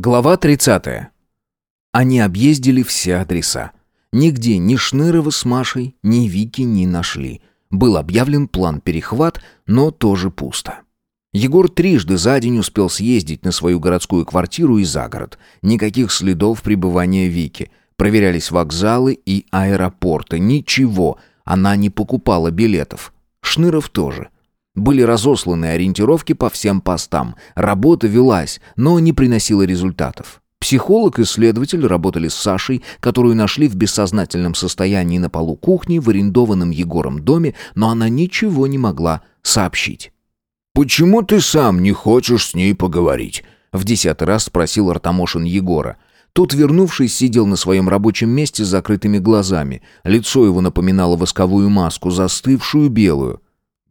Глава 30. Они объездили все адреса. Нигде ни Шнырова с Машей, ни Вики не нашли. Был объявлен план перехват, но тоже пусто. Егор трижды за день успел съездить на свою городскую квартиру и за город. Никаких следов пребывания Вики. Проверялись вокзалы и аэропорты. Ничего. Она не покупала билетов. Шныров тоже. Были разосланы ориентировки по всем постам. Работа велась, но не приносила результатов. Психолог и следователь работали с Сашей, которую нашли в бессознательном состоянии на полу кухни в арендованном Егором доме, но она ничего не могла сообщить. «Почему ты сам не хочешь с ней поговорить?» В десятый раз спросил Артамошин Егора. Тот, вернувшись, сидел на своем рабочем месте с закрытыми глазами. Лицо его напоминало восковую маску, застывшую белую.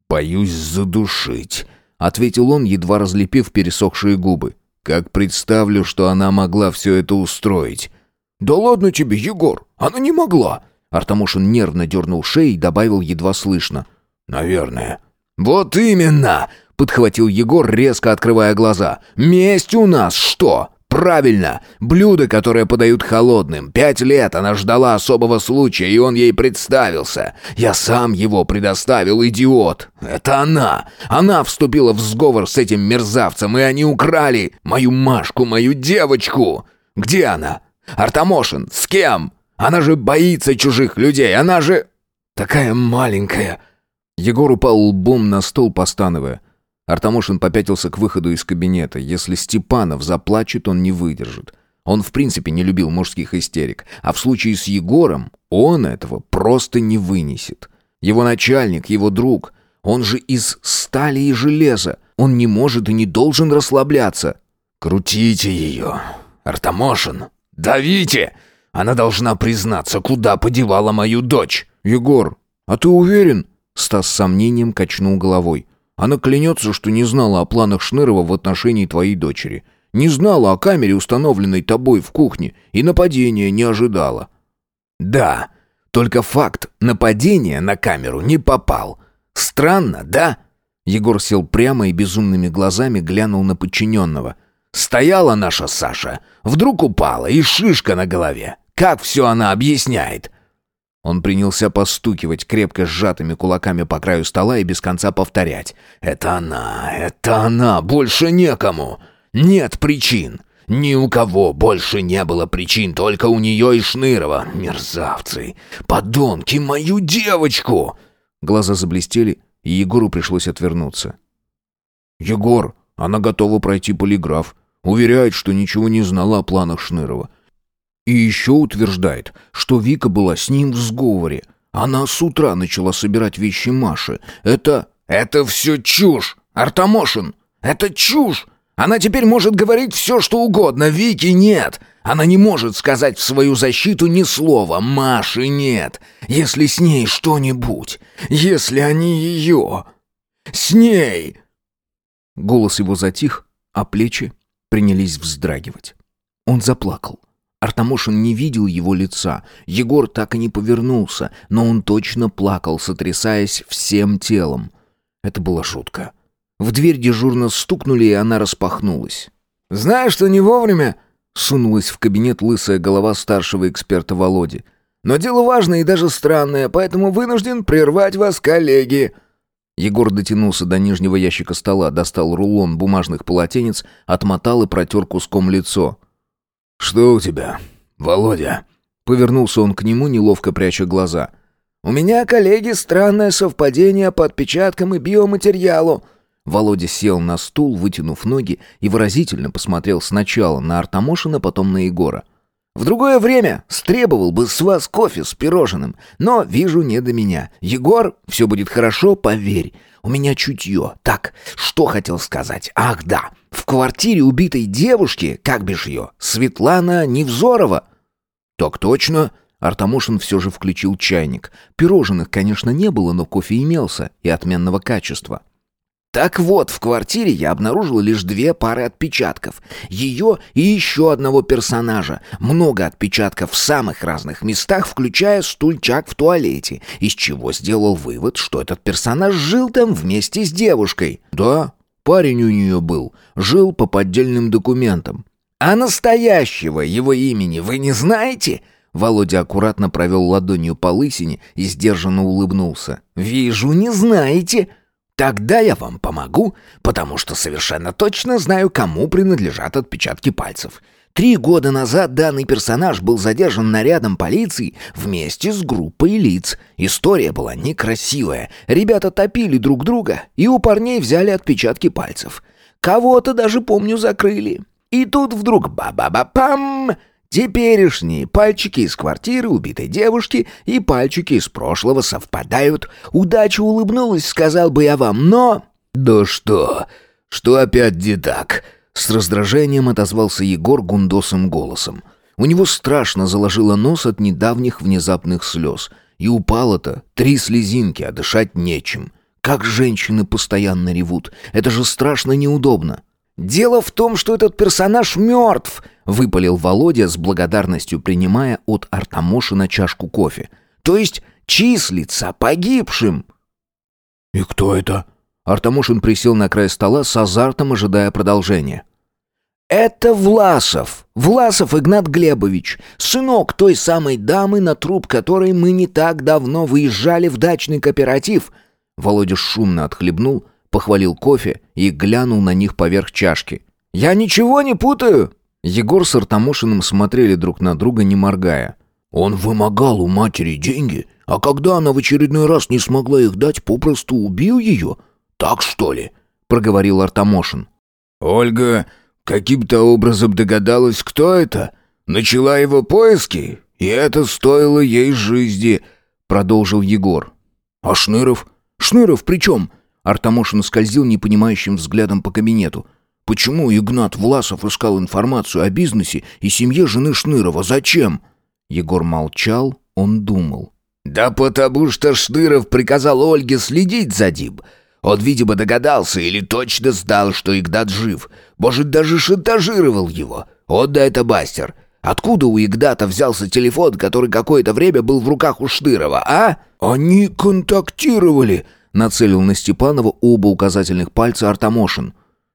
«Боюсь задушить», — ответил он, едва разлепив пересохшие губы. «Как представлю, что она могла все это устроить». «Да ладно тебе, Егор, она не могла». Артамушин нервно дернул шею и добавил едва слышно. «Наверное». «Вот именно!» — подхватил Егор, резко открывая глаза. «Месть у нас что? Правильно, блюдо, которое подают холодным. Пять лет она ждала особого случая, и он ей представился. Я сам его предоставил, идиот. Это она. Она вступила в сговор с этим мерзавцем, и они украли мою Машку, мою девочку. Где она? Артамошин, с кем? Она же боится чужих людей, она же... Такая маленькая. Егор упал лбом на стол, постановая. Артамошин попятился к выходу из кабинета. Если Степанов заплачет, он не выдержит. Он в принципе не любил мужских истерик, а в случае с Егором он этого просто не вынесет. Его начальник, его друг, он же из стали и железа. Он не может и не должен расслабляться. «Крутите ее, Артамошин! Давите! Она должна признаться, куда подевала мою дочь!» «Егор, а ты уверен?» Стас с сомнением качнул головой. Она клянется, что не знала о планах Шнырова в отношении твоей дочери. Не знала о камере, установленной тобой в кухне, и нападения не ожидала». «Да, только факт нападения на камеру не попал. Странно, да?» Егор сел прямо и безумными глазами глянул на подчиненного. «Стояла наша Саша, вдруг упала, и шишка на голове. Как все она объясняет?» Он принялся постукивать крепко сжатыми кулаками по краю стола и без конца повторять. «Это она, это она, больше некому. Нет причин. Ни у кого больше не было причин, только у нее и Шнырова. Мерзавцы, подонки, мою девочку!» Глаза заблестели, и Егору пришлось отвернуться. «Егор, она готова пройти полиграф. Уверяет, что ничего не знала о планах Шнырова. И еще утверждает, что Вика была с ним в сговоре. Она с утра начала собирать вещи Маши. Это... Это все чушь! Артамошин! Это чушь! Она теперь может говорить все, что угодно. Вики нет. Она не может сказать в свою защиту ни слова. Маши нет. Если с ней что-нибудь. Если они ее... С ней... Голос его затих, а плечи принялись вздрагивать. Он заплакал. Артамошин не видел его лица. Егор так и не повернулся, но он точно плакал, сотрясаясь всем телом. Это была шутка. В дверь дежурно стукнули, и она распахнулась. «Знаешь, что не вовремя?» Сунулась в кабинет лысая голова старшего эксперта Володи. «Но дело важное и даже странное, поэтому вынужден прервать вас, коллеги». Егор дотянулся до нижнего ящика стола, достал рулон бумажных полотенец, отмотал и протер куском лицо. «Что у тебя, Володя?» Повернулся он к нему, неловко пряча глаза. «У меня, коллеги, странное совпадение по отпечаткам и биоматериалу». Володя сел на стул, вытянув ноги, и выразительно посмотрел сначала на Артамошина, потом на Егора. В другое время стребовал бы с вас кофе с пирожным, но вижу не до меня. Егор, все будет хорошо, поверь. У меня чутье. Так, что хотел сказать? Ах, да. В квартире убитой девушки, как бишь ее, Светлана Невзорова. Так точно. Артамошин все же включил чайник. Пирожных, конечно, не было, но кофе имелся и отменного качества. Так вот, в квартире я обнаружил лишь две пары отпечатков. Ее и еще одного персонажа. Много отпечатков в самых разных местах, включая стульчак в туалете, из чего сделал вывод, что этот персонаж жил там вместе с девушкой. Да, парень у нее был, жил по поддельным документам. А настоящего его имени вы не знаете?» Володя аккуратно провел ладонью по лысине и сдержанно улыбнулся. «Вижу, не знаете. Тогда я вам помогу, потому что совершенно точно знаю, кому принадлежат отпечатки пальцев. Три года назад данный персонаж был задержан нарядом полиции вместе с группой лиц. История была некрасивая. Ребята топили друг друга, и у парней взяли отпечатки пальцев. Кого-то даже, помню, закрыли. И тут вдруг ба-ба-ба-пам! Теперешние пальчики из квартиры убитой девушки и пальчики из прошлого совпадают. Удача улыбнулась, сказал бы я вам, но... «Да что? Что опять не так?» С раздражением отозвался Егор гундосым голосом. У него страшно заложило нос от недавних внезапных слез. И упало-то три слезинки, а дышать нечем. Как женщины постоянно ревут. Это же страшно неудобно. «Дело в том, что этот персонаж мертв!» — выпалил Володя с благодарностью, принимая от Артамошина чашку кофе. «То есть числится погибшим!» «И кто это?» Артамошин присел на край стола с азартом, ожидая продолжения. «Это Власов, Власов Игнат Глебович, сынок той самой дамы, на труп которой мы не так давно выезжали в дачный кооператив». Володя шумно отхлебнул, похвалил кофе и глянул на них поверх чашки. «Я ничего не путаю!» Егор с Артамошиным смотрели друг на друга, не моргая. «Он вымогал у матери деньги, а когда она в очередной раз не смогла их дать, попросту убил ее?» «Так, что ли?» — проговорил Артамошин. «Ольга каким-то образом догадалась, кто это? Начала его поиски, и это стоило ей жизни», — продолжил Егор. «А Шныров? Шныров при чем?» Артамошин скользил непонимающим взглядом по кабинету. «Почему Игнат Власов искал информацию о бизнесе и семье жены Шнырова? Зачем?» Егор молчал, он думал. «Да потому что Шныров приказал Ольге следить за Диб. Он, видимо, догадался или точно знал, что Игнат жив. Может, даже шантажировал его. Он да это бастер. Откуда у Игната взялся телефон, который какое-то время был в руках у Шнырова, а?» «Они контактировали», — нацелил на Степанова оба указательных пальца Артамошин.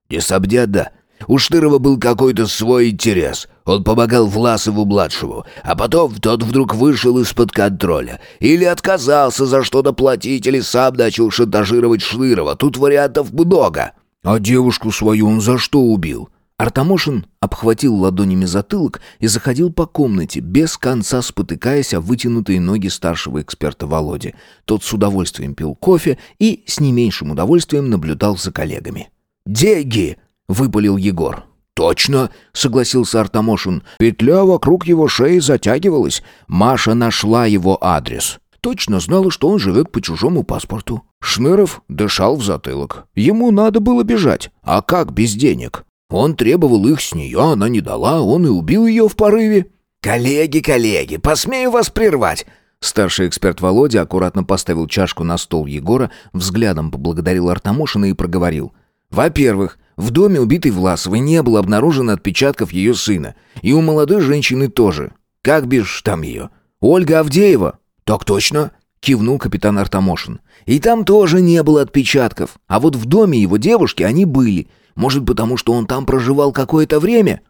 «Не сомненно. У Штырова был какой-то свой интерес. Он помогал Власову-младшему, а потом тот вдруг вышел из-под контроля. Или отказался за что-то платить, или сам начал шантажировать Штырова. Тут вариантов много. А девушку свою он за что убил? Артамошин обхватил ладонями затылок и заходил по комнате, без конца спотыкаясь о вытянутые ноги старшего эксперта Володи. Тот с удовольствием пил кофе и с не меньшим удовольствием наблюдал за коллегами. «Деньги!» — выпалил Егор. «Точно!» — согласился Артамошин. Петля вокруг его шеи затягивалась. Маша нашла его адрес. Точно знала, что он живет по чужому паспорту. Шныров дышал в затылок. Ему надо было бежать. А как без денег? Он требовал их с нее, она не дала, он и убил ее в порыве. «Коллеги, коллеги, посмею вас прервать!» Старший эксперт Володя аккуратно поставил чашку на стол Егора, взглядом поблагодарил Артамошина и проговорил. «Во-первых, в доме убитой Власовой не было обнаружено отпечатков ее сына. И у молодой женщины тоже. Как бишь там ее? Ольга Авдеева?» «Так точно», — кивнул капитан Артамошин. «И там тоже не было отпечатков. А вот в доме его девушки они были. Может, потому что он там проживал какое-то время?»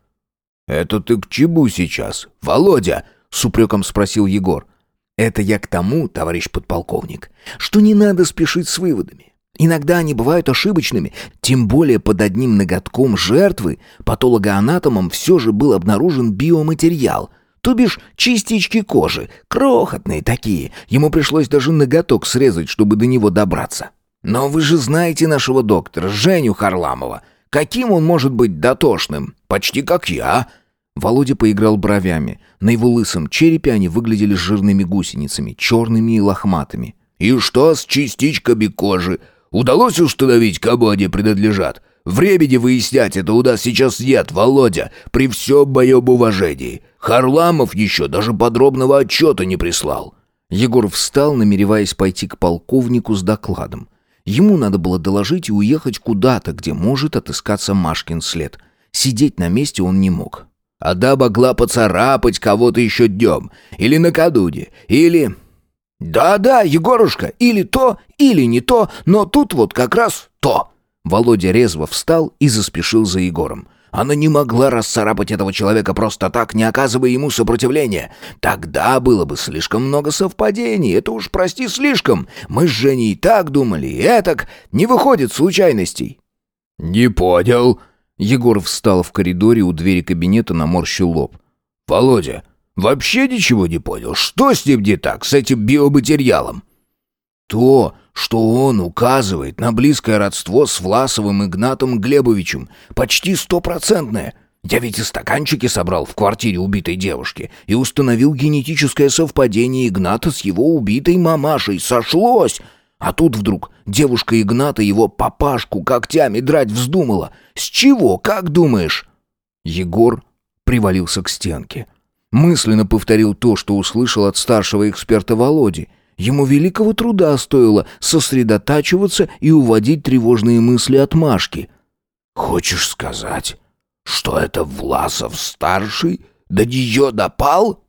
«Это ты к чему сейчас, Володя?» — с упреком спросил Егор. «Это я к тому, товарищ подполковник, что не надо спешить с выводами. Иногда они бывают ошибочными, тем более под одним ноготком жертвы патологоанатомом все же был обнаружен биоматериал, то бишь частички кожи, крохотные такие. Ему пришлось даже ноготок срезать, чтобы до него добраться. Но вы же знаете нашего доктора, Женю Харламова. Каким он может быть дотошным? Почти как я. Володя поиграл бровями. На его лысом черепе они выглядели жирными гусеницами, черными и лохматыми. «И что с частичками кожи?» Удалось установить, кому они принадлежат? Времени выяснять это у нас сейчас нет, Володя, при всем моем уважении. Харламов еще даже подробного отчета не прислал». Егор встал, намереваясь пойти к полковнику с докладом. Ему надо было доложить и уехать куда-то, где может отыскаться Машкин след. Сидеть на месте он не мог. «Ада могла поцарапать кого-то еще днем, или накануне, или «Да-да, Егорушка, или то, или не то, но тут вот как раз то». Володя резво встал и заспешил за Егором. Она не могла расцарапать этого человека просто так, не оказывая ему сопротивления. Тогда было бы слишком много совпадений. Это уж, прости, слишком. Мы с Женей так думали, и этак. Не выходит случайностей». «Не понял». Егор встал в коридоре у двери кабинета, наморщил лоб. «Володя, вообще ничего не понял. Что с ним не так, с этим биоматериалом?» «То, что он указывает на близкое родство с Власовым Игнатом Глебовичем, почти стопроцентное. Я ведь и стаканчики собрал в квартире убитой девушки и установил генетическое совпадение Игната с его убитой мамашей. Сошлось! А тут вдруг девушка Игната его папашку когтями драть вздумала. С чего, как думаешь?» Егор привалился к стенке. Мысленно повторил то, что услышал от старшего эксперта Володи — Ему великого труда стоило сосредотачиваться и уводить тревожные мысли от Машки. «Хочешь сказать, что это Власов-старший до нее допал?»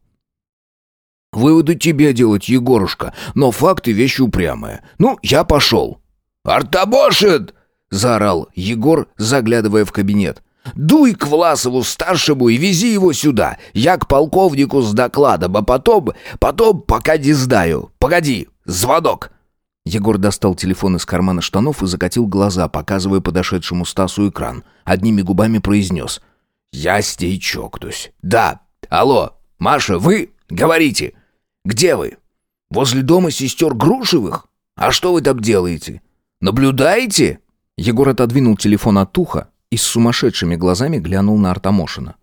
«Выводы тебе делать, Егорушка, но факты вещь упрямая. Ну, я пошел». «Артобошит!» — заорал Егор, заглядывая в кабинет. Дуй к Власову-старшему и вези его сюда. Я к полковнику с докладом, а потом... Потом пока не знаю. Погоди, звонок!» Егор достал телефон из кармана штанов и закатил глаза, показывая подошедшему Стасу экран. Одними губами произнес. «Я с ней чокнусь. Да, алло, Маша, вы? Говорите. Где вы? Возле дома сестер Грушевых? А что вы там делаете? Наблюдаете?» Егор отодвинул телефон от уха, и с сумасшедшими глазами глянул на Артамошина.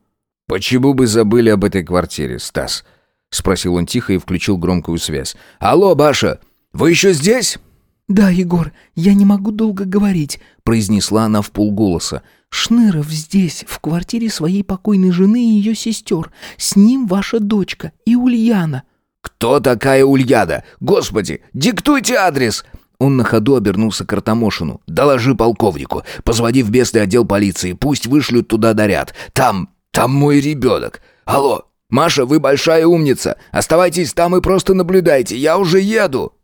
«Почему бы забыли об этой квартире, Стас?» — спросил он тихо и включил громкую связь. «Алло, Баша, вы еще здесь?» «Да, Егор, я не могу долго говорить», — произнесла она в полголоса. «Шныров здесь, в квартире своей покойной жены и ее сестер. С ним ваша дочка и Ульяна». «Кто такая Ульяна? Господи, диктуйте адрес!» Он на ходу обернулся к Артамошину. «Доложи полковнику. Позвони в местный отдел полиции. Пусть вышлют туда наряд. Там, там мой ребенок. Алло, Маша, вы большая умница. Оставайтесь там и просто наблюдайте. Я уже еду».